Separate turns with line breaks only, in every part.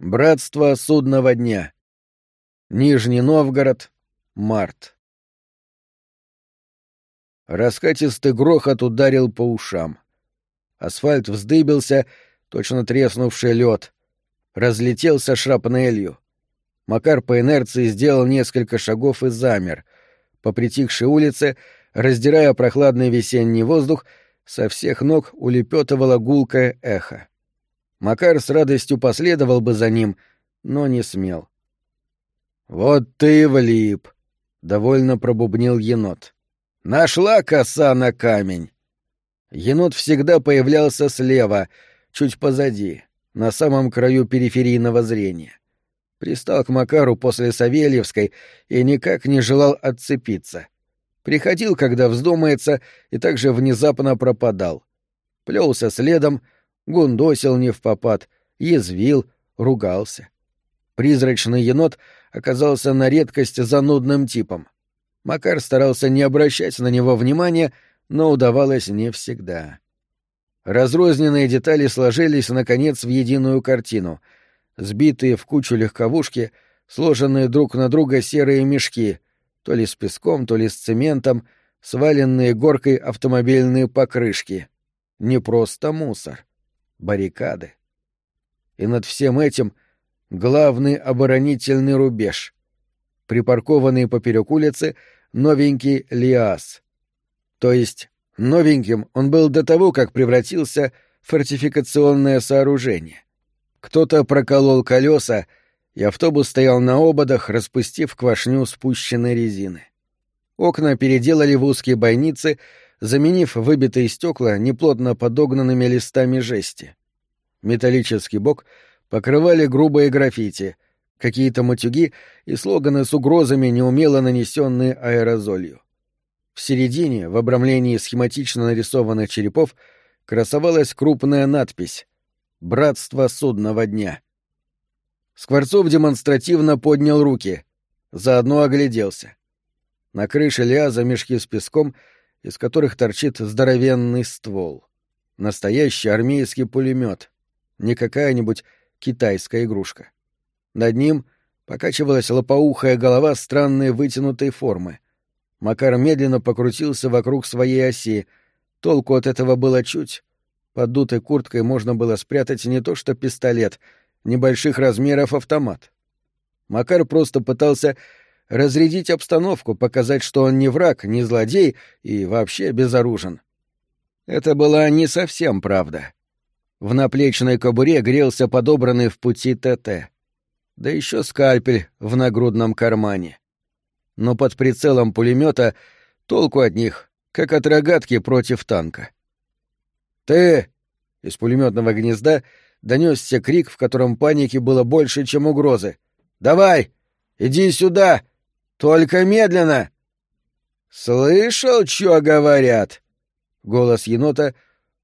Братство судного дня. Нижний Новгород. Март. Раскатистый грохот ударил по ушам. Асфальт вздыбился, точно треснувший лед. Разлетелся шрапнелью. Макар по инерции сделал несколько шагов и замер. По притихшей улице, раздирая прохладный весенний воздух, со всех ног улепетывало гулкое эхо. Макар с радостью последовал бы за ним, но не смел. «Вот ты влип!» — довольно пробубнил енот. «Нашла коса на камень!» Енот всегда появлялся слева, чуть позади, на самом краю периферийного зрения. Пристал к Макару после Савельевской и никак не желал отцепиться. Приходил, когда вздумается, и также внезапно пропадал. Плелся следом, гундосил не в попад, язвил, ругался. Призрачный енот оказался на редкость занудным типом. Макар старался не обращать на него внимания, но удавалось не всегда. Разрозненные детали сложились, наконец, в единую картину. Сбитые в кучу легковушки, сложенные друг на друга серые мешки, то ли с песком, то ли с цементом, сваленные горкой автомобильные покрышки. Не просто мусор баррикады. И над всем этим главный оборонительный рубеж. Припаркованный поперек улицы новенький Лиас. То есть новеньким он был до того, как превратился в фортификационное сооружение. Кто-то проколол колеса, и автобус стоял на ободах, распустив квашню спущенной резины. Окна переделали в узкие бойницы — заменив выбитые стекла неплотно подогнанными листами жести. Металлический бок покрывали грубые граффити, какие-то матюги и слоганы с угрозами, неумело нанесенные аэрозолью. В середине, в обрамлении схематично нарисованных черепов, красовалась крупная надпись «Братство судного дня». Скворцов демонстративно поднял руки, заодно огляделся. На крыше Лиаза мешки с песком — из которых торчит здоровенный ствол. Настоящий армейский пулемет, не какая-нибудь китайская игрушка. Над ним покачивалась лопоухая голова странной вытянутой формы. Макар медленно покрутился вокруг своей оси. Толку от этого было чуть. Под дутой курткой можно было спрятать не то что пистолет, небольших размеров автомат. Макар просто пытался разрядить обстановку, показать, что он не враг, не злодей и вообще безоружен. Это была не совсем правда. В наплечной кобуре грелся подобранный в пути ТТ. Да еще скальпель в нагрудном кармане. Но под прицелом пулемета толку от них, как от рогатки против танка. «Ты!» — из пулеметного гнезда донесся крик, в котором паники было больше, чем угрозы. «Давай! Иди сюда! Только медленно!» «Слышал, что говорят?» Голос енота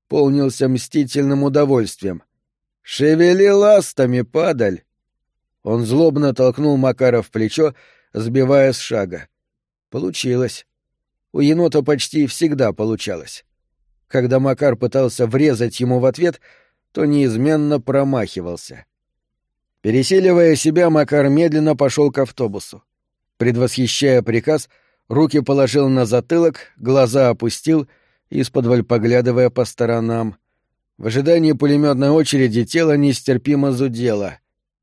полнился мстительным удовольствием. «Шевели ластами, падаль!» Он злобно толкнул Макара в плечо, сбивая с шага. Получилось. У енота почти всегда получалось. Когда Макар пытался врезать ему в ответ, то неизменно промахивался. Переселивая себя, Макар медленно пошел к автобусу. Предвосхищая приказ, руки положил на затылок, глаза опустил, из-под поглядывая по сторонам. В ожидании пулеметной очереди тело нестерпимо зудело.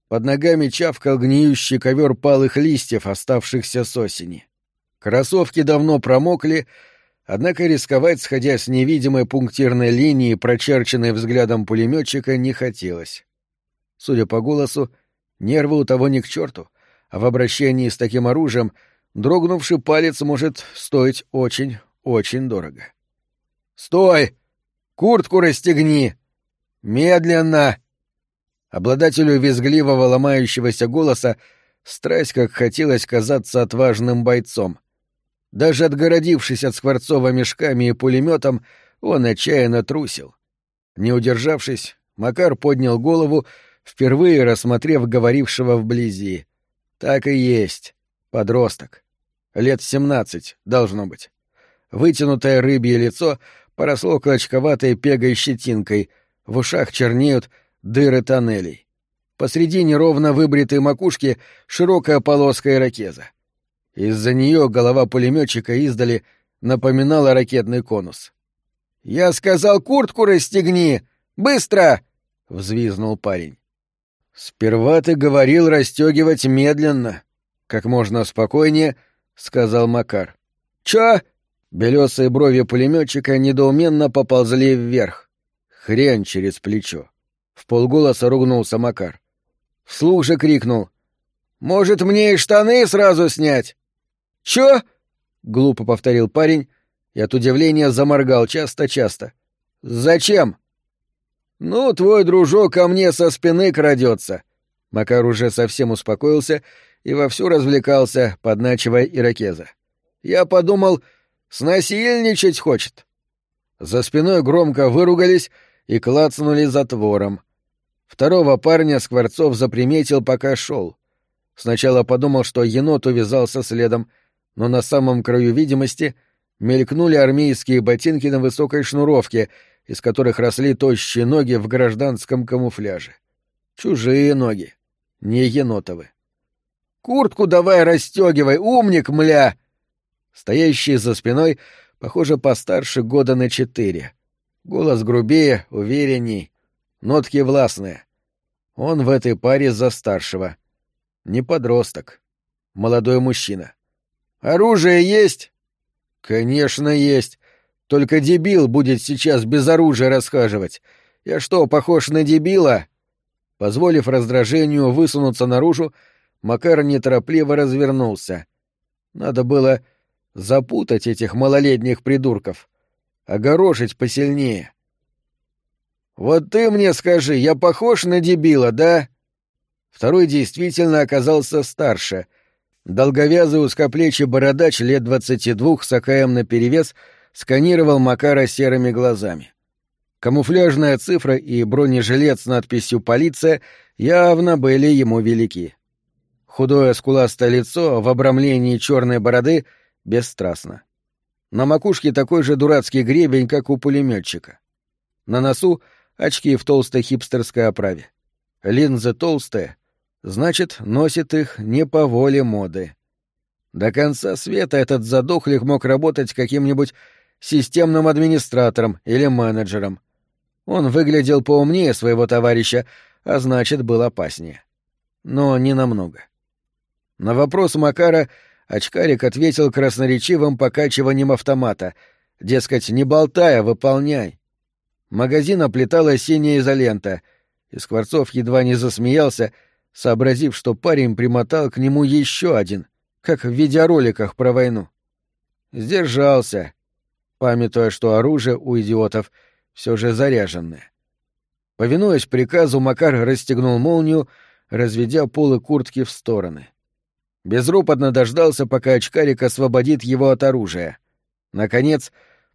Под ногами чавкал гниющий ковер палых листьев, оставшихся с осени. Кроссовки давно промокли, однако рисковать, сходя с невидимой пунктирной линии, прочерченной взглядом пулеметчика, не хотелось. Судя по голосу, нервы у того ни к черту — а в обращении с таким оружием дрогнувший палец может стоить очень, очень дорого. «Стой! Куртку расстегни! Медленно!» Обладателю визгливого ломающегося голоса страсть как хотелось казаться отважным бойцом. Даже отгородившись от Скворцова мешками и пулеметом, он отчаянно трусил. Не удержавшись, Макар поднял голову, впервые рассмотрев говорившего вблизи. Так и есть. Подросток. Лет семнадцать, должно быть. Вытянутое рыбье лицо поросло клочковатой пегой щетинкой, в ушах чернеют дыры тоннелей. Посреди неровно выбритой макушки широкая полоска ирокеза. Из-за нее голова пулеметчика издали напоминала ракетный конус. «Я сказал, куртку расстегни! Быстро!» — взвизнул парень. «Сперва ты говорил расстегивать медленно», — как можно спокойнее, — сказал Макар. «Чё?» — белесые брови пулеметчика недоуменно поползли вверх. Хрен через плечо. В полголоса ругнулся Макар. Вслух же крикнул. «Может, мне и штаны сразу снять?» «Чё?» — глупо повторил парень и от удивления заморгал часто-часто. «Зачем?» «Ну, твой дружок ко мне со спины крадется». Макар уже совсем успокоился и вовсю развлекался, подначивая ирокеза. «Я подумал, снасильничать хочет». За спиной громко выругались и клацнули затвором. Второго парня Скворцов заприметил, пока шел. Сначала подумал, что енот увязался следом, но на самом краю видимости мелькнули армейские ботинки на высокой шнуровке — из которых росли тощие ноги в гражданском камуфляже. Чужие ноги, не енотовы. «Куртку давай расстегивай, умник, мля!» Стоящий за спиной, похоже, постарше года на четыре. Голос грубее, уверенней, нотки властные. Он в этой паре за старшего. Не подросток. Молодой мужчина. «Оружие есть?» «Конечно, есть. Только дебил будет сейчас без оружия расхаживать. Я что, похож на дебила? Позволив раздражению высунуться наружу, Макар неторопливо развернулся. Надо было запутать этих малолетних придурков, огорошить посильнее. «Вот ты мне скажи, я похож на дебила, да?» Второй действительно оказался старше. Долговязый узкоплечий бородач лет двадцати двух с АКМ наперевес — сканировал Макара серыми глазами. Камуфляжная цифра и бронежилет с надписью «Полиция» явно были ему велики. Худое скуластое лицо в обрамлении черной бороды бесстрастно. На макушке такой же дурацкий гребень, как у пулеметчика. На носу очки в толстой хипстерской оправе. Линзы толстые, значит, носит их не по воле моды. До конца света этот задохлик мог работать каким-нибудь системным администратором или менеджером. Он выглядел поумнее своего товарища, а значит, был опаснее. Но не намного. На вопрос Макара очкарик ответил красноречивым покачиванием автомата. Дескать, не болтай, а выполняй. Магазин оплетала синяя изолента, и Скворцов едва не засмеялся, сообразив, что парень примотал к нему еще один, как в видеороликах про войну. Сдержался, памятуя, что оружие у идиотов все же заряженное. Повинуясь приказу, Макар расстегнул молнию, разведя полы куртки в стороны. Безропотно дождался, пока очкарик освободит его от оружия. Наконец,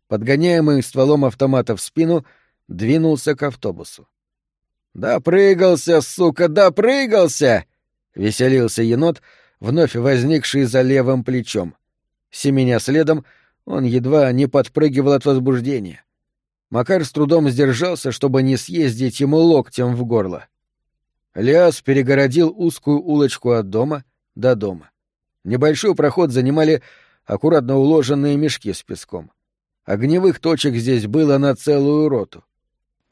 подгоняемый стволом автомата в спину, двинулся к автобусу. «Допрыгался, сука, допрыгался!» — веселился енот, вновь возникший за левым плечом. Семеня следом — он едва не подпрыгивал от возбуждения. Макар с трудом сдержался, чтобы не съездить ему локтем в горло. Лиас перегородил узкую улочку от дома до дома. Небольшой проход занимали аккуратно уложенные мешки с песком. Огневых точек здесь было на целую роту.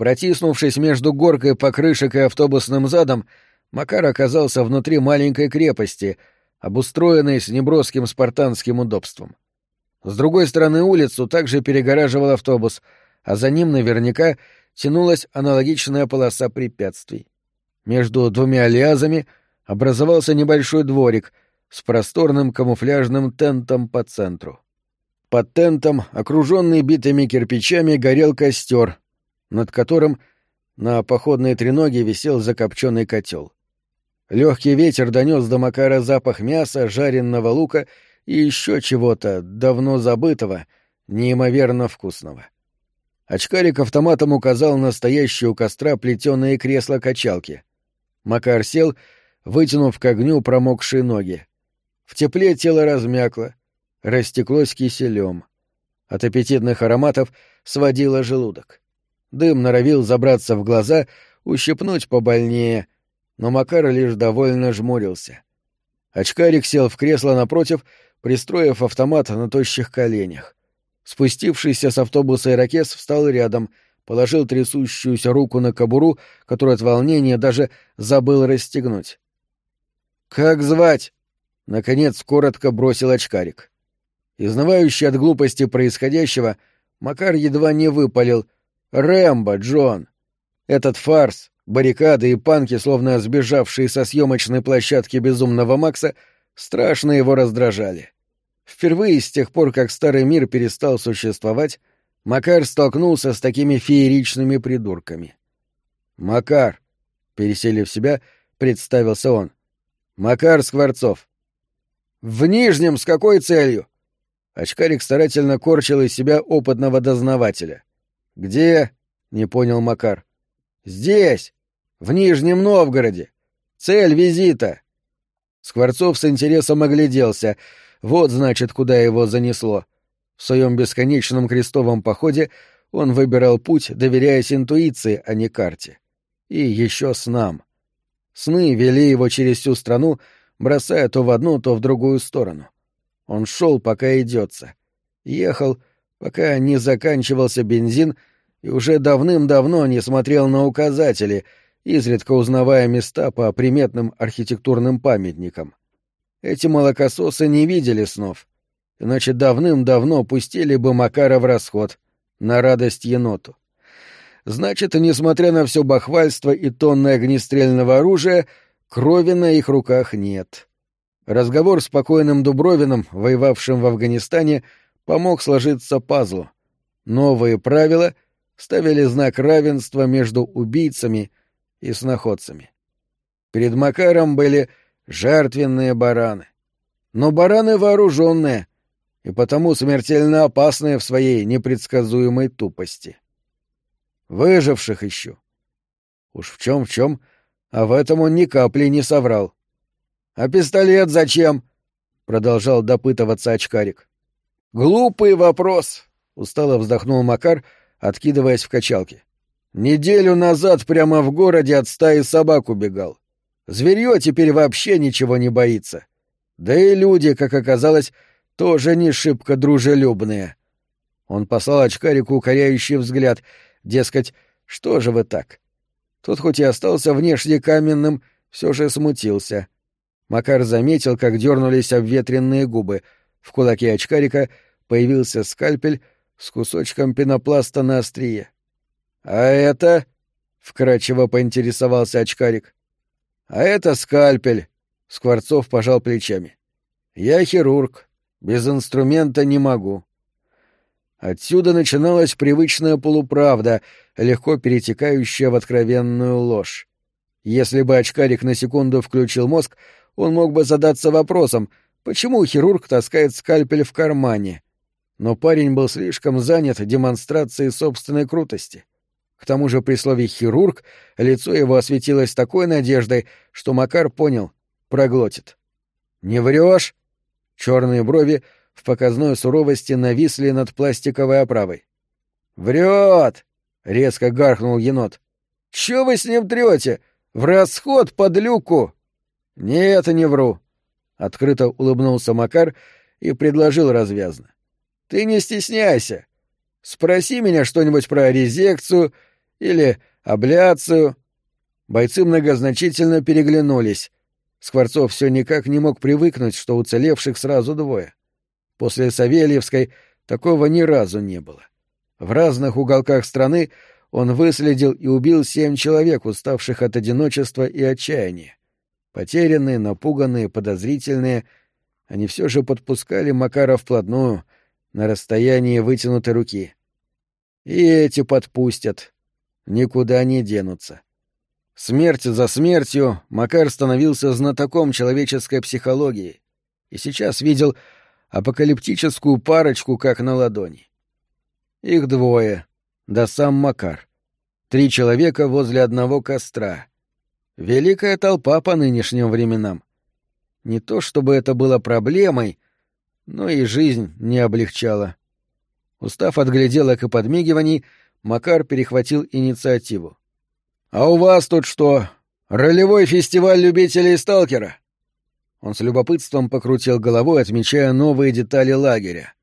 Протиснувшись между горкой покрышек и автобусным задом, Макар оказался внутри маленькой крепости, обустроенной с неброским спартанским удобством. С другой стороны улицу также перегораживал автобус, а за ним наверняка тянулась аналогичная полоса препятствий. Между двумя лиазами образовался небольшой дворик с просторным камуфляжным тентом по центру. Под тентом, окруженный битыми кирпичами, горел костер, над которым на походной треноге висел закопченный котел. Легкий ветер донес до Макара запах мяса, жареного лука и еще чего-то давно забытого, неимоверно вкусного. Очкарик автоматом указал на стоящие у костра плетеные кресла-качалки. Макар сел, вытянув к огню промокшие ноги. В тепле тело размякло, растеклось киселем. От аппетитных ароматов сводило желудок. Дым норовил забраться в глаза, ущипнуть побольнее, но Макар лишь довольно жмурился. Очкарик сел в кресло напротив, пристроив автомат на тощих коленях. Спустившийся с автобуса ирокез встал рядом, положил трясущуюся руку на кобуру, которую от волнения даже забыл расстегнуть. «Как звать?» — наконец коротко бросил очкарик. Изнывающий от глупости происходящего, Макар едва не выпалил. «Рэмбо, Джон!» Этот фарс, баррикады и панки, словно сбежавшие со съемочной площадки безумного Макса, страшно его раздражали. Впервые с тех пор, как старый мир перестал существовать, Макар столкнулся с такими фееричными придурками. «Макар», — переселив себя, представился он. «Макар Скворцов». «В Нижнем с какой целью?» Очкарик старательно корчил из себя опытного дознавателя. «Где?» — не понял Макар. «Здесь, в Нижнем Новгороде. Цель визита». Скворцов с интересом огляделся. Вот, значит, куда его занесло. В своем бесконечном крестовом походе он выбирал путь, доверяясь интуиции, а не карте. И еще снам. Сны вели его через всю страну, бросая то в одну, то в другую сторону. Он шел, пока идется. Ехал, пока не заканчивался бензин, и уже давным-давно не смотрел на указатели, изредка узнавая места по приметным архитектурным памятникам. Эти молокососы не видели снов, иначе давным-давно пустили бы Макара в расход, на радость еноту. Значит, несмотря на все бахвальство и тонны огнестрельного оружия, крови на их руках нет. Разговор с покойным Дубровиным, воевавшим в Афганистане, помог сложиться пазлу. Новые правила ставили знак равенства между убийцами и сноходцами. Перед Макаром были жертвенные бараны. Но бараны вооруженные, и потому смертельно опасные в своей непредсказуемой тупости. Выживших ищу. Уж в чем в чем, а в этом он ни капли не соврал. — А пистолет зачем? — продолжал допытываться очкарик. — Глупый вопрос, — устало вздохнул Макар, откидываясь в качалке. — Неделю назад прямо в городе от стаи собак убегал. Зверье теперь вообще ничего не боится. Да и люди, как оказалось, тоже не шибко дружелюбные. Он послал очкарику укоряющий взгляд, дескать, что же вы так? Тот хоть и остался внешне каменным, все же смутился. Макар заметил, как дернулись обветренные губы. В кулаке очкарика появился скальпель с кусочком пенопласта на острие. — А это? — вкрадчиво поинтересовался очкарик. А это скальпель. Скворцов пожал плечами. Я хирург. Без инструмента не могу. Отсюда начиналась привычная полуправда, легко перетекающая в откровенную ложь. Если бы очкарик на секунду включил мозг, он мог бы задаться вопросом, почему хирург таскает скальпель в кармане. Но парень был слишком занят демонстрацией собственной крутости. К тому же при слове «хирург» лицо его осветилось такой надеждой, что Макар понял — проглотит. «Не врешь?» Черные брови в показной суровости нависли над пластиковой оправой. «Врет!» — резко гаркнул енот. «Чё вы с ним трете? В расход под люку!» «Нет, не вру!» — открыто улыбнулся Макар и предложил развязно. «Ты не стесняйся. Спроси меня что-нибудь про резекцию или абляцию. Бойцы многозначительно переглянулись. Скворцов все никак не мог привыкнуть, что уцелевших сразу двое. После Савельевской такого ни разу не было. В разных уголках страны он выследил и убил семь человек, уставших от одиночества и отчаяния. Потерянные, напуганные, подозрительные, они все же подпускали Макара вплотную, на расстоянии вытянутой руки. И эти подпустят, никуда не денутся. Смерть за смертью Макар становился знатоком человеческой психологии и сейчас видел апокалиптическую парочку как на ладони. Их двое, да сам Макар. Три человека возле одного костра. Великая толпа по нынешним временам. Не то чтобы это было проблемой, но и жизнь не облегчала. Устав от гляделок и подмигиваний, Макар перехватил инициативу. «А у вас тут что? «Ролевой фестиваль любителей сталкера!» Он с любопытством покрутил головой, отмечая новые детали лагеря.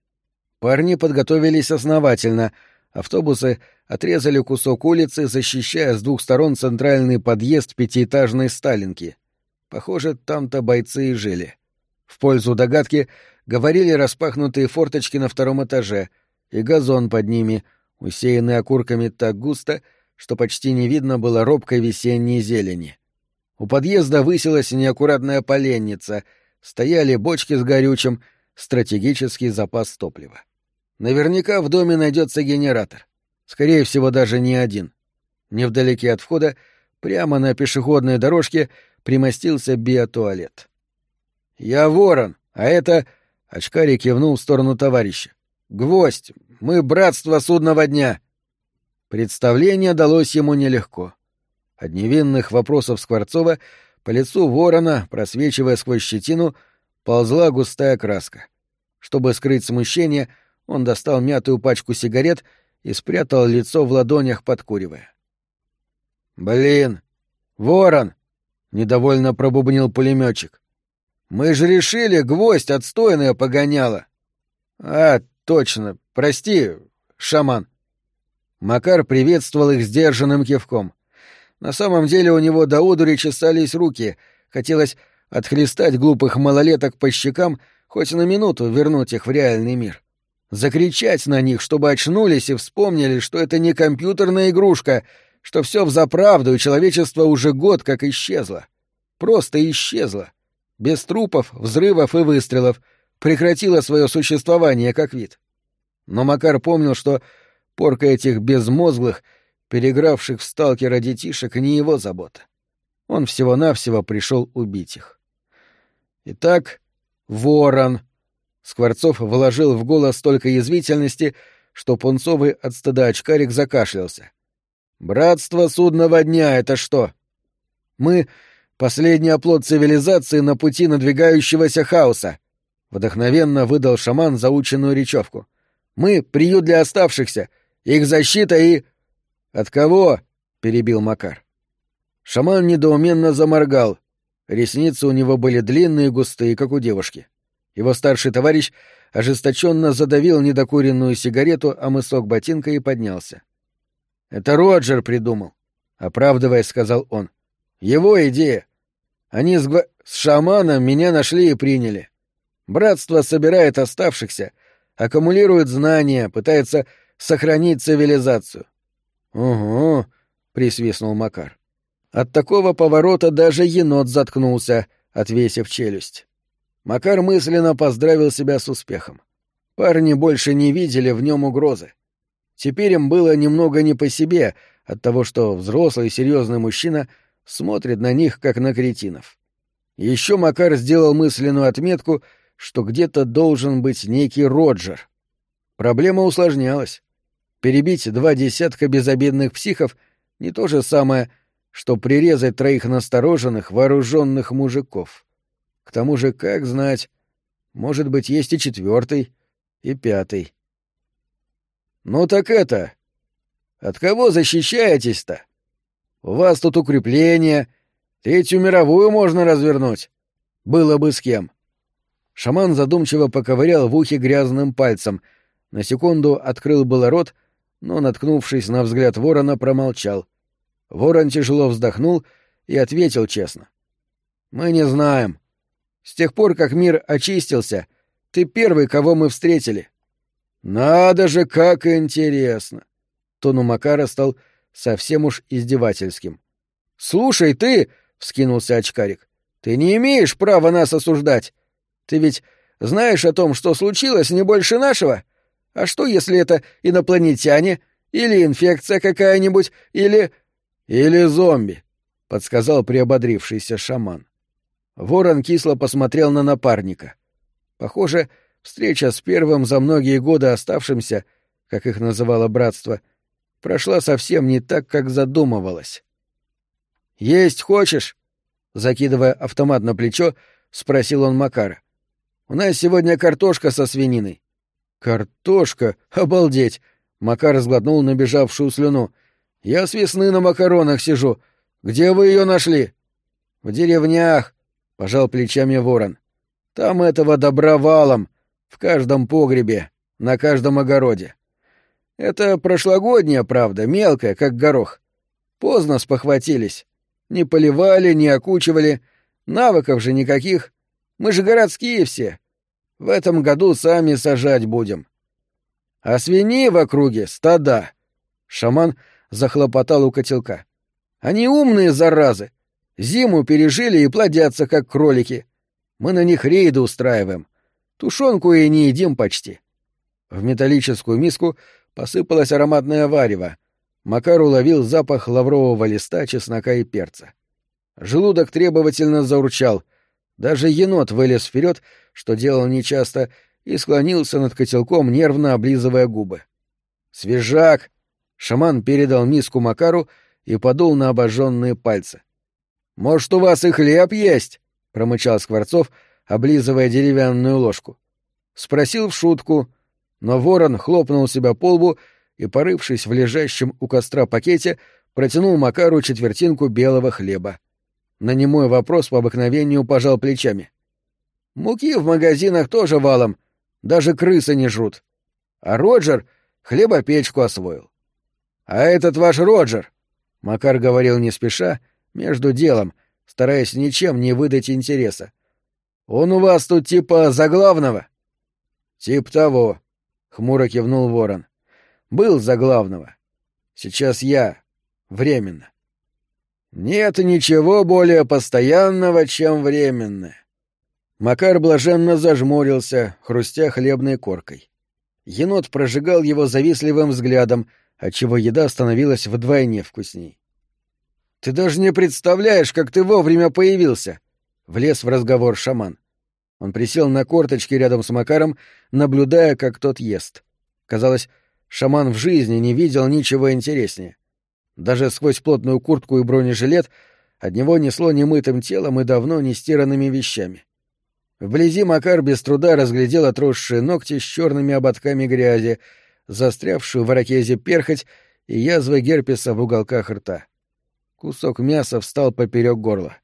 Парни подготовились основательно. Автобусы отрезали кусок улицы, защищая с двух сторон центральный подъезд пятиэтажной Сталинки. Похоже, там-то бойцы и жили. В пользу догадки говорили распахнутые форточки на втором этаже и газон под ними, усеянный окурками так густо, что почти не видно было робкой весенней зелени. У подъезда высилась неаккуратная поленница, стояли бочки с горючим, стратегический запас топлива. Наверняка в доме найдется генератор. Скорее всего, даже не один. Невдалеке от входа, прямо на пешеходной дорожке, примостился биотуалет. «Я ворон, а это...» — очкарик кивнул в сторону товарища. «Гвоздь! Мы братство судного дня!» Представление далось ему нелегко. От невинных вопросов Скворцова по лицу ворона, просвечивая сквозь щетину, ползла густая краска. Чтобы скрыть смущение, он достал мятую пачку сигарет и спрятал лицо в ладонях, подкуривая. «Блин! Ворон!» — недовольно пробубнил пулеметчик. «Мы же решили, гвоздь отстойная погоняла!» «А, точно! Прости, шаман!» Макар приветствовал их сдержанным кивком. На самом деле у него до одури чесались руки, хотелось отхлестать глупых малолеток по щекам, хоть на минуту вернуть их в реальный мир. Закричать на них, чтобы очнулись и вспомнили, что это не компьютерная игрушка, что все взаправду, и человечество уже год как исчезло. Просто исчезло. Без трупов, взрывов и выстрелов. Прекратило свое существование как вид. Но Макар помнил, что порка этих безмозглых — перегравших в сталкера детишек, не его забота. Он всего-навсего пришел убить их. Итак, ворон. Скворцов вложил в голос столько язвительности, что пунцовый от стыда очкарик закашлялся. «Братство судного дня — это что? Мы — последний оплот цивилизации на пути надвигающегося хаоса», — вдохновенно выдал шаман заученную речевку. «Мы — приют для оставшихся, их защита и...» «От кого?» — перебил Макар. Шаман недоуменно заморгал. Ресницы у него были длинные и густые, как у девушки. Его старший товарищ ожесточенно задавил недокуренную сигарету о мысок ботинка и поднялся. «Это Роджер придумал», — оправдываясь, сказал он. «Его идея. Они с, гва... с шаманом меня нашли и приняли. Братство собирает оставшихся, аккумулирует знания, пытается сохранить цивилизацию. «Угу», — присвистнул Макар. От такого поворота даже енот заткнулся, отвесив челюсть. Макар мысленно поздравил себя с успехом. Парни больше не видели в нем угрозы. Теперь им было немного не по себе от того, что взрослый серьезный мужчина смотрит на них, как на кретинов. Еще Макар сделал мысленную отметку, что где-то должен быть некий Роджер. Проблема усложнялась. Перебить два десятка безобидных психов — не то же самое, что прирезать троих настороженных, вооруженных мужиков. К тому же, как знать, может быть, есть и четвертый, и пятый. «Ну так это... От кого защищаетесь-то? У вас тут укрепления, третью мировую можно развернуть. Было бы с кем». Шаман задумчиво поковырял в ухе грязным пальцем, на секунду открыл было рот — но, наткнувшись на взгляд ворона, промолчал. Ворон тяжело вздохнул и ответил честно. «Мы не знаем. С тех пор, как мир очистился, ты первый, кого мы встретили». «Надо же, как интересно!» Тон у Макара стал совсем уж издевательским. «Слушай, ты!» — вскинулся очкарик. «Ты не имеешь права нас осуждать. Ты ведь знаешь о том, что случилось не больше нашего?» А что, если это инопланетяне? Или инфекция какая-нибудь? Или... Или зомби?» — подсказал приободрившийся шаман. Ворон кисло посмотрел на напарника. Похоже, встреча с первым за многие годы оставшимся, как их называло братство, прошла совсем не так, как задумывалось. «Есть хочешь?» — закидывая автомат на плечо, спросил он Макара. «У нас сегодня картошка со свининой. «Картошка? Обалдеть!» — Макар сглотнул набежавшую слюну. «Я с весны на макаронах сижу. Где вы ее нашли?» В деревнях, — пожал плечами ворон. Там этого добра валом, в каждом погребе, на каждом огороде. Это прошлогодняя, правда, мелкая, как горох. Поздно спохватились. Не поливали, не окучивали. Навыков же никаких. Мы же городские все. В этом году сами сажать будем. А свиней в округе — стада. Шаман захлопотал у котелка. Они умные заразы. Зиму пережили и плодятся, как кролики. Мы на них рейды устраиваем. Тушенку и не едим почти. В металлическую миску посыпалось ароматное варево. Макар уловил запах лаврового листа, чеснока и перца. Желудок требовательно заурчал. Даже енот вылез вперед, что делал нечасто, и склонился над котелком, нервно облизывая губы. «Свежак!» Шаман передал миску Макару и подул на обожженные пальцы. «Может, у вас и хлеб есть?» — промычал Скворцов, облизывая деревянную ложку. Спросил в шутку, но ворон хлопнул себя по лбу и, порывшись в лежащем у костра пакете, протянул Макару четвертинку белого хлеба. На немой вопрос по обыкновению пожал плечами. «Муки в магазинах тоже валом, даже крысы не жрут. А Роджер хлебопечку освоил. А этот ваш Роджер, — Макар говорил не спеша, между делом, стараясь ничем не выдать интереса. Он у вас тут типа заглавного? Тип того, — хмуро кивнул ворон. Был заглавного. Сейчас я. Временно. Нет ничего более постоянного, чем временное. Макар блаженно зажмурился, хрустя хлебной коркой. Енот прожигал его завистливым взглядом, отчего еда становилась вдвойне вкусней. «Ты даже не представляешь, как ты вовремя появился!» — влез в разговор шаман. Он присел на корточки рядом с Макаром, наблюдая, как тот ест. Казалось, шаман в жизни не видел ничего интереснее. Даже сквозь плотную куртку и бронежилет от него несло немытым телом и давно не стиранными вещами. Вблизи Макар без труда разглядел отросшие ногти с черными ободками грязи, застрявшую в ракезе перхоть и язвы герпеса в уголках рта. Кусок мяса встал поперек горла.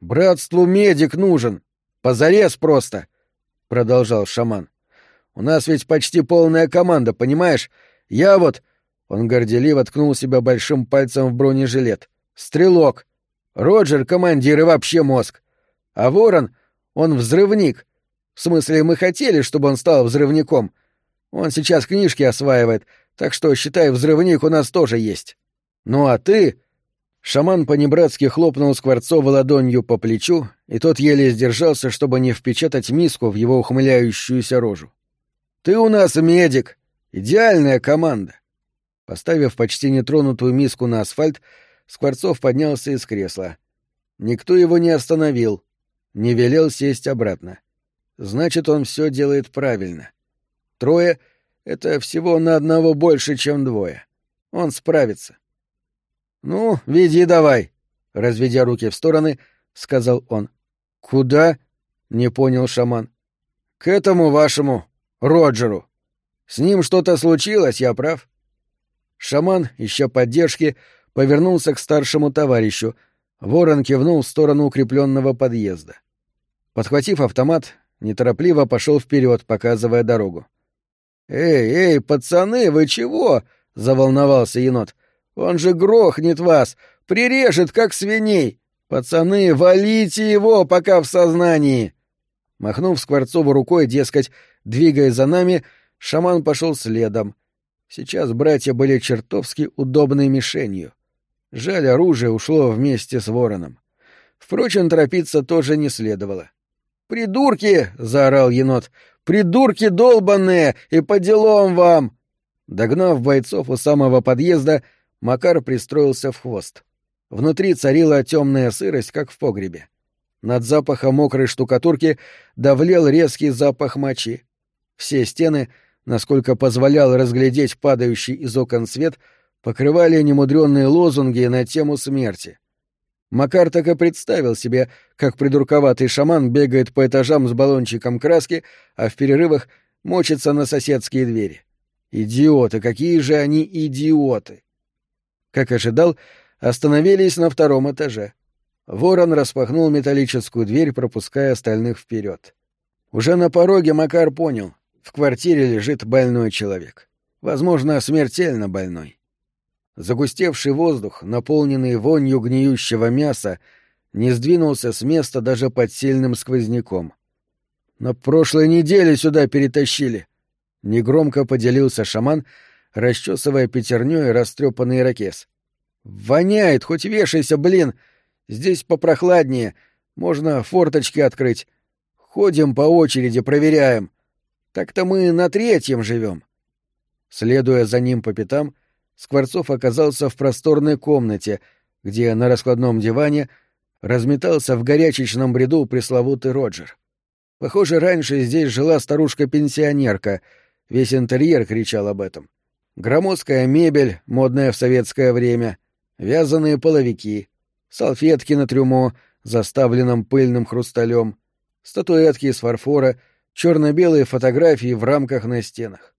«Братству медик нужен! Позарез просто!» — продолжал шаман. «У нас ведь почти полная команда, понимаешь? Я вот...» Он горделиво ткнул себя большим пальцем в бронежилет. «Стрелок! Роджер — командир и вообще мозг! А Ворон он взрывник. В смысле, мы хотели, чтобы он стал взрывником. Он сейчас книжки осваивает, так что, считай, взрывник у нас тоже есть. Ну а ты...» Шаман по-небратски хлопнул Скворцова ладонью по плечу, и тот еле сдержался, чтобы не впечатать миску в его ухмыляющуюся рожу. «Ты у нас медик! Идеальная команда!» Поставив почти нетронутую миску на асфальт, Скворцов поднялся из кресла. Никто его не остановил, не велел сесть обратно. Значит, он все делает правильно. Трое — это всего на одного больше, чем двое. Он справится. — Ну, веди давай, — разведя руки в стороны, сказал он. — Куда? — не понял шаман. — К этому вашему Роджеру. С ним что-то случилось, я прав? Шаман, ища поддержки, повернулся к старшему товарищу — Ворон кивнул в сторону укрепленного подъезда. Подхватив автомат, неторопливо пошел вперед, показывая дорогу. «Эй, эй, пацаны, вы чего?» — заволновался енот. «Он же грохнет вас! Прирежет, как свиней! Пацаны, валите его, пока в сознании!» Махнув Скворцову рукой, дескать, двигая за нами, шаман пошел следом. Сейчас братья были чертовски удобной мишенью. Жаль, оружие ушло вместе с вороном. Впрочем, торопиться тоже не следовало. «Придурки!» — заорал енот. «Придурки долбанные! И по делам вам!» Догнав бойцов у самого подъезда, Макар пристроился в хвост. Внутри царила темная сырость, как в погребе. Над запахом мокрой штукатурки давлел резкий запах мочи. Все стены, насколько позволял разглядеть падающий из окон свет, — покрывали немудренные лозунги на тему смерти. Макар так и представил себе, как придурковатый шаман бегает по этажам с баллончиком краски, а в перерывах мочится на соседские двери. Идиоты, какие же они идиоты! Как ожидал, остановились на втором этаже. Ворон распахнул металлическую дверь, пропуская остальных вперед. Уже на пороге Макар понял — в квартире лежит больной человек. Возможно, смертельно больной. Загустевший воздух, наполненный вонью гниющего мяса, не сдвинулся с места даже под сильным сквозняком. «На прошлой неделе сюда перетащили!» — негромко поделился шаман, расчесывая пятерней растрепанный ракес. «Воняет, хоть вешайся, блин! Здесь попрохладнее, можно форточки открыть. Ходим по очереди, проверяем. Так-то мы на третьем живем. Следуя за ним по пятам, Скворцов оказался в просторной комнате, где на раскладном диване разметался в горячечном бреду пресловутый Роджер. Похоже, раньше здесь жила старушка-пенсионерка, весь интерьер кричал об этом. Громоздкая мебель, модная в советское время, вязаные половики, салфетки на трюмо, заставленном пыльным хрусталем, статуэтки из фарфора — черно-белые фотографии в рамках на стенах.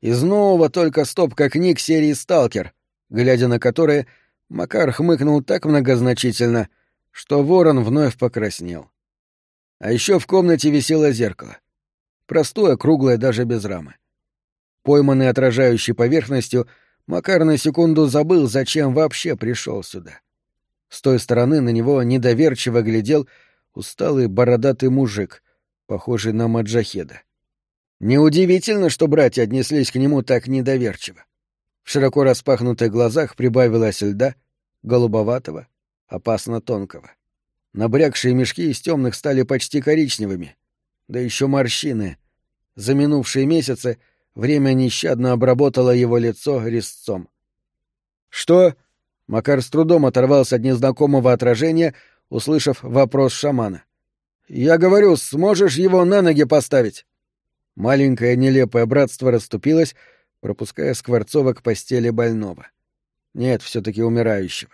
Из нового только стопка книг серии «Сталкер», глядя на которые, Макар хмыкнул так многозначительно, что ворон вновь покраснел. А еще в комнате висело зеркало. Простое, круглое, даже без рамы. Пойманный отражающей поверхностью, Макар на секунду забыл, зачем вообще пришел сюда. С той стороны на него недоверчиво глядел усталый бородатый мужик, похожий на маджахеда. Неудивительно, что братья отнеслись к нему так недоверчиво. В широко распахнутых глазах прибавилось льда, голубоватого, опасно тонкого. Набрякшие мешки из темных стали почти коричневыми, да еще морщины. За минувшие месяцы время нещадно обработало его лицо резцом. «Что?» — Макар с трудом оторвался от незнакомого отражения, услышав вопрос шамана. Я говорю, сможешь его на ноги поставить? Маленькое нелепое братство расступилось, пропуская Скворцова к постели больного. Нет, все таки умирающего.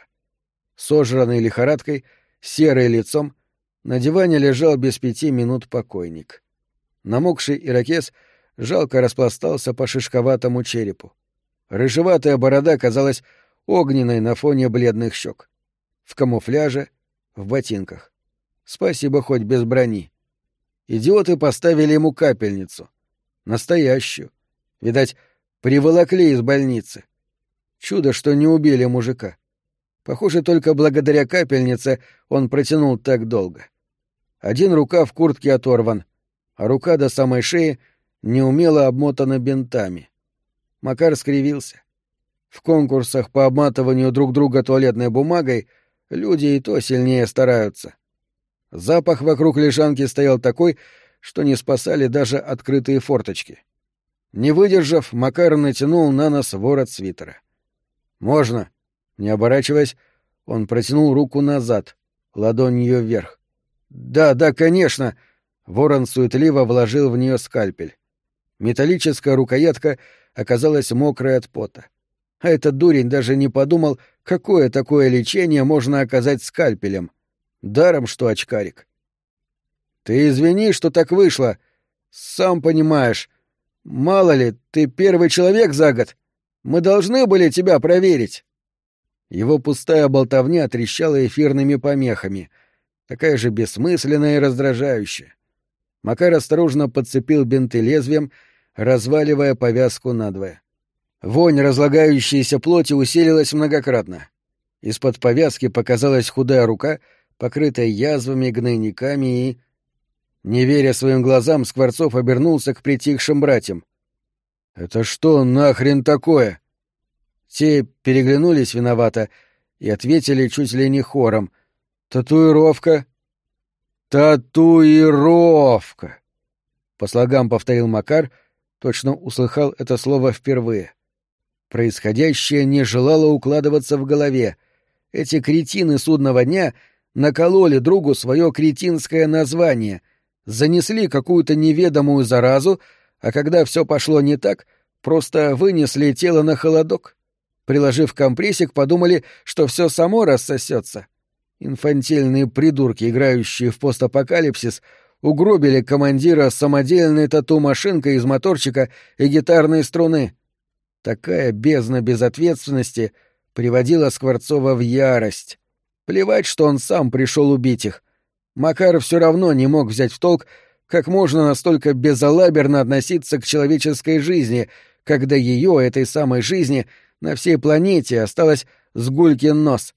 Сожранный лихорадкой, серый лицом, на диване лежал без пяти минут покойник. Намокший ирокез жалко распластался по шишковатому черепу. Рыжеватая борода казалась огненной на фоне бледных щек. В камуфляже, в ботинках. Спасибо, хоть без брони. Идиоты поставили ему капельницу. Настоящую. Видать, приволокли из больницы. Чудо, что не убили мужика. Похоже, только благодаря капельнице он протянул так долго. Один рукав куртки оторван, а рука до самой шеи неумело обмотана бинтами. Макар скривился. В конкурсах по обматыванию друг друга туалетной бумагой люди и то сильнее стараются. Запах вокруг лежанки стоял такой, что не спасали даже открытые форточки. Не выдержав, Макар натянул на нос ворот свитера. «Можно». Не оборачиваясь, он протянул руку назад, ладонью вверх. «Да, да, конечно!» Ворон суетливо вложил в нее скальпель. Металлическая рукоятка оказалась мокрой от пота. А этот дурень даже не подумал, какое такое лечение можно оказать скальпелем — Даром, что очкарик. Ты извини, что так вышло. Сам понимаешь. Мало ли, ты первый человек за год. Мы должны были тебя проверить. Его пустая болтовня трещала эфирными помехами, такая же бессмысленная и раздражающая. Макар осторожно подцепил бинты лезвием, разваливая повязку надвое. Вонь разлагающейся плоти усилилась многократно. Из-под повязки показалась худая рука — покрытая язвами, гнойниками и... Не веря своим глазам, Скворцов обернулся к притихшим братьям. «Это что нахрен такое?» Те переглянулись виновато и ответили чуть ли не хором. «Татуировка?» «Татуировка!» По слогам повторил Макар, точно услыхал это слово впервые. Происходящее не желало укладываться в голове. Эти кретины судного дня — накололи другу свое кретинское название, занесли какую-то неведомую заразу, а когда все пошло не так, просто вынесли тело на холодок. Приложив компрессик, подумали, что все само рассосется. Инфантильные придурки, играющие в постапокалипсис, угробили командира самодельной тату-машинкой из моторчика и гитарной струны. Такая бездна безответственности приводила Скворцова в ярость. Плевать, что он сам пришел убить их. Макар все равно не мог взять в толк, как можно настолько безалаберно относиться к человеческой жизни, когда ее, этой самой жизни, на всей планете осталось с гулькин нос.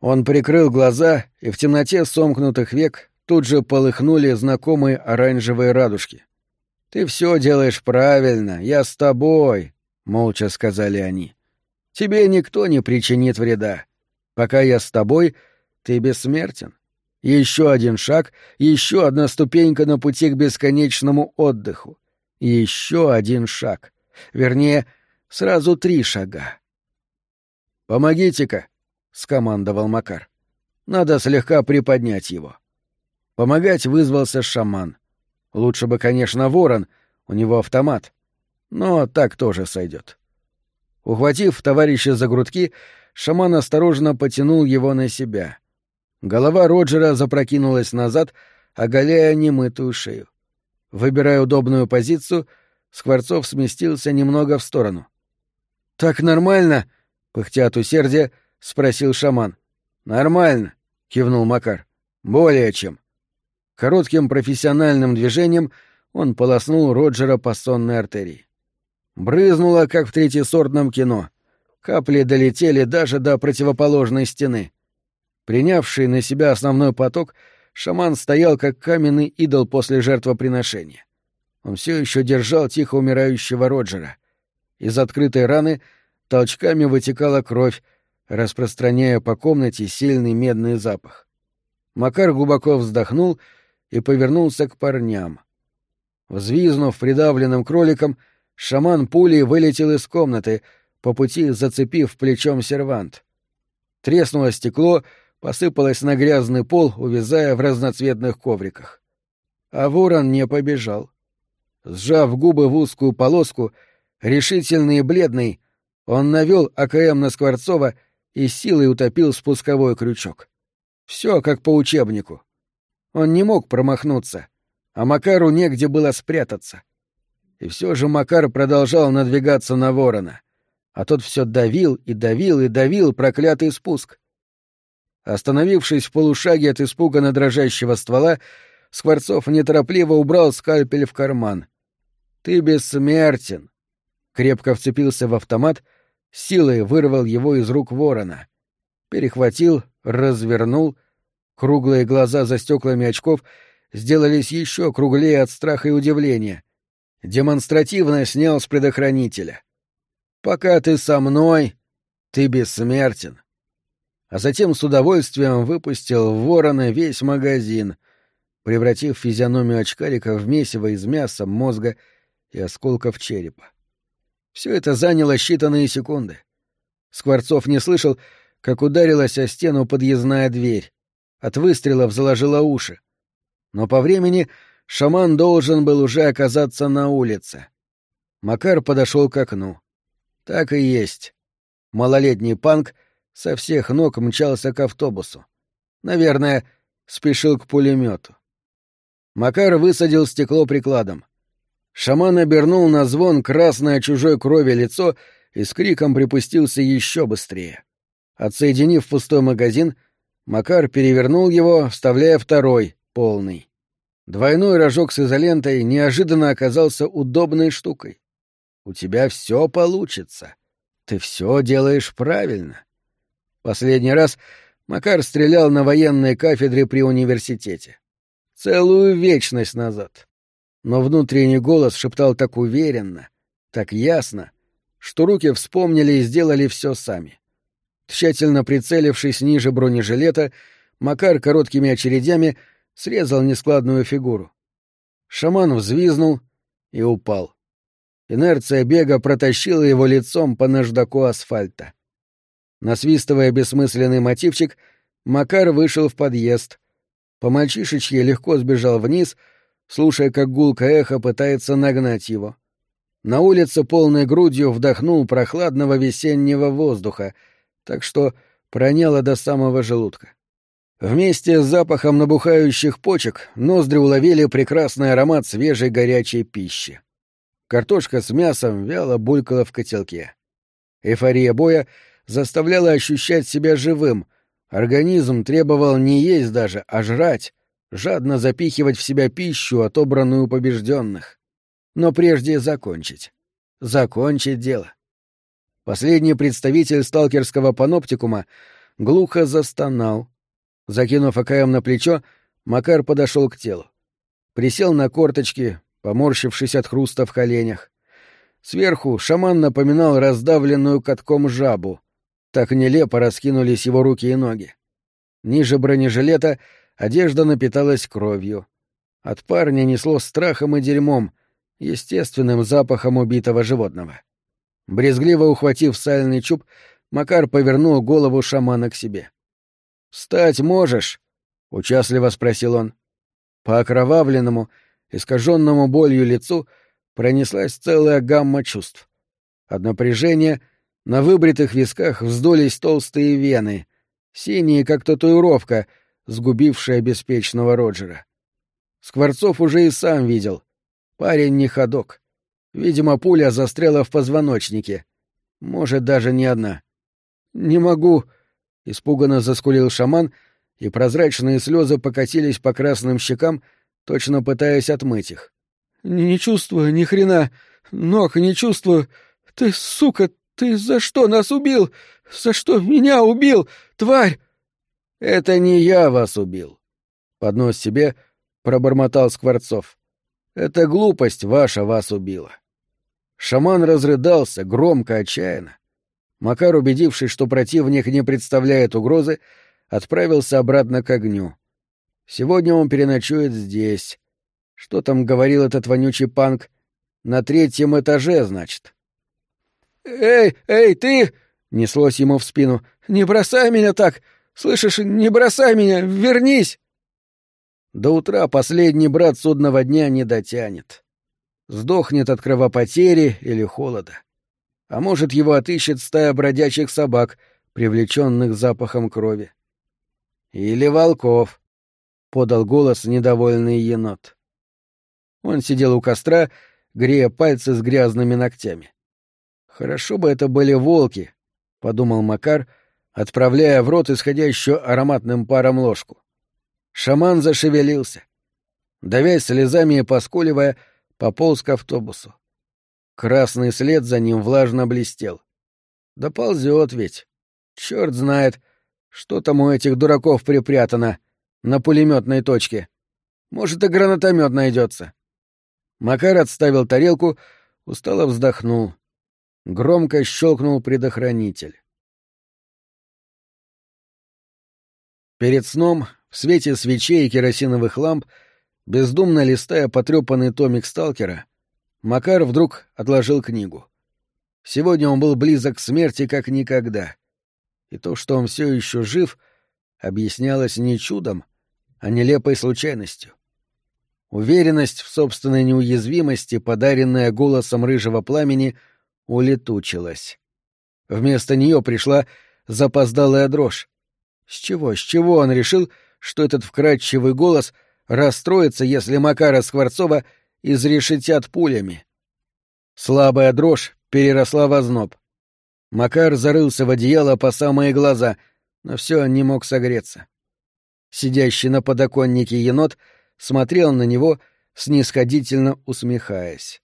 Он прикрыл глаза, и в темноте сомкнутых век тут же полыхнули знакомые оранжевые радужки. «Ты все делаешь правильно, я с тобой», — молча сказали они. «Тебе никто не причинит вреда. Пока я с тобой, ты бессмертен. Еще один шаг, еще одна ступенька на пути к бесконечному отдыху. Еще один шаг. Вернее, сразу три шага. «Помогите-ка», — скомандовал Макар. «Надо слегка приподнять его». Помогать вызвался шаман. Лучше бы, конечно, ворон, у него автомат. Но так тоже сойдет. Ухватив товарища за грудки, шаман осторожно потянул его на себя. Голова Роджера запрокинулась назад, оголяя немытую шею. Выбирая удобную позицию, Скворцов сместился немного в сторону. «Так нормально?» — пыхтя от усердия, спросил шаман. «Нормально», — кивнул Макар. «Более чем». Коротким профессиональным движением он полоснул Роджера по сонной артерии. Брызнуло, как в третьесортном кино. Капли долетели даже до противоположной стены. Принявший на себя основной поток, шаман стоял как каменный идол после жертвоприношения. Он все еще держал тихо умирающего Роджера. Из открытой раны толчками вытекала кровь, распространяя по комнате сильный медный запах. Макар глубоко вздохнул и повернулся к парням. Взвизнув придавленным кроликом, шаман пулей вылетел из комнаты, по пути зацепив плечом сервант. Треснуло стекло, посыпалось на грязный пол, увязая в разноцветных ковриках. А ворон не побежал. Сжав губы в узкую полоску, решительный и бледный, он навел АКМ на Скворцова и силой утопил спусковой крючок. Все как по учебнику. Он не мог промахнуться, а Макару негде было спрятаться. И все же Макар продолжал надвигаться на ворона, а тот все давил и давил и давил проклятый спуск. Остановившись в полушаге от испуганно дрожащего ствола, Скворцов неторопливо убрал скальпель в карман. «Ты бессмертен!» Крепко вцепился в автомат, силой вырвал его из рук ворона. Перехватил, развернул. Круглые глаза за стеклами очков сделались еще круглее от страха и удивления. Демонстративно снял с предохранителя. «Пока ты со мной, ты бессмертен!» а затем с удовольствием выпустил в ворона весь магазин, превратив физиономию очкарика в месиво из мяса, мозга и осколков черепа. Все это заняло считанные секунды. Скворцов не слышал, как ударилась о стену подъездная дверь. От выстрелов заложила уши. Но по времени шаман должен был уже оказаться на улице. Макар подошел к окну. Так и есть. Малолетний панк — со всех ног мчался к автобусу. Наверное, спешил к пулемету. Макар высадил стекло прикладом. Шаман обернул на звон красное чужой крови лицо и с криком припустился еще быстрее. Отсоединив пустой магазин, Макар перевернул его, вставляя второй, полный. Двойной рожок с изолентой неожиданно оказался удобной штукой. У тебя все получится. Ты все делаешь правильно. Последний раз Макар стрелял на военной кафедре при университете. Целую вечность назад. Но внутренний голос шептал так уверенно, так ясно, что руки вспомнили и сделали все сами. Тщательно прицелившись ниже бронежилета, Макар короткими очередями срезал нескладную фигуру. Шаман взвизнул и упал. Инерция бега протащила его лицом по наждаку асфальта. Насвистывая бессмысленный мотивчик, Макар вышел в подъезд. По мальчишечьи легко сбежал вниз, слушая, как гулко эхо пытается нагнать его. На улице полной грудью вдохнул прохладного весеннего воздуха, так что проняло до самого желудка. Вместе с запахом набухающих почек ноздри уловили прекрасный аромат свежей горячей пищи. Картошка с мясом вяло булькала в котелке. Эйфория боя — заставляла ощущать себя живым, Организм требовал не есть даже, а жрать, жадно запихивать в себя пищу, отобранную у побежденных. Но прежде закончить. Закончить дело. Последний представитель сталкерского паноптикума глухо застонал. Закинув АКМ на плечо, Макар подошел к телу. Присел на корточки, поморщившись от хруста в коленях. Сверху шаман напоминал раздавленную катком жабу. Так нелепо раскинулись его руки и ноги. Ниже бронежилета одежда напиталась кровью. От парня несло страхом и дерьмом, естественным запахом убитого животного. Брезгливо ухватив сальный чуб, Макар повернул голову шамана к себе. «Встать можешь?» — участливо спросил он. По окровавленному, искаженному болью лицу пронеслась целая гамма чувств. От напряжения на выбритых висках вздулись толстые вены, синие, как татуировка, сгубившая беспечного Роджера. Скворцов уже и сам видел. Парень не ходок. Видимо, пуля застряла в позвоночнике. Может, даже не одна. «Не могу!» — испуганно заскулил шаман, и прозрачные слезы покатились по красным щекам, точно пытаясь отмыть их. «Не чувствую ни хрена. Ног не чувствую. Ты, сука, ты за что нас убил? За что меня убил, тварь?» «Это не я вас убил», — под нос себе пробормотал Скворцов. «Это глупость ваша вас убила». Шаман разрыдался, громко, отчаянно. Макар, убедившись, что противник не представляет угрозы, отправился обратно к огню. Сегодня он переночует здесь. Что там говорил этот вонючий панк? На третьем этаже, значит. «Эй, эй, ты!» — неслось ему в спину. «Не бросай меня так! Слышишь, не бросай меня! Вернись!» До утра последний брат судного дня не дотянет. Сдохнет от кровопотери или холода. А может, его отыщет стая бродячих собак, привлеченных запахом крови. Или волков, — подал голос недовольный енот. Он сидел у костра, грея пальцы с грязными ногтями. Хорошо бы это были волки, — подумал Макар, отправляя в рот исходящую ароматным паром ложку. Шаман зашевелился. Давясь слезами и поскуливая, пополз к автобусу. Красный след за ним влажно блестел. Да ползет ведь. Черт знает, что там у этих дураков припрятано на пулеметной точке. Может, и гранатомет найдется. Макар отставил тарелку, устало вздохнул. Громко щелкнул предохранитель. Перед сном, в свете свечей и керосиновых ламп, бездумно листая потрепанный томик сталкера, Макар вдруг отложил книгу. Сегодня он был близок к смерти как никогда. И то, что он все еще жив, объяснялось не чудом, а нелепой случайностью. Уверенность в собственной неуязвимости, подаренная голосом рыжего пламени, улетучилась. Вместо нее пришла запоздалая дрожь. С чего, с чего он решил, что этот вкрадчивый голос расстроится, если Макара Скворцова — изрешетят пулями. Слабая дрожь переросла в озноб. Макар зарылся в одеяло по самые глаза, но все не мог согреться. Сидящий на подоконнике енот смотрел на него, снисходительно усмехаясь.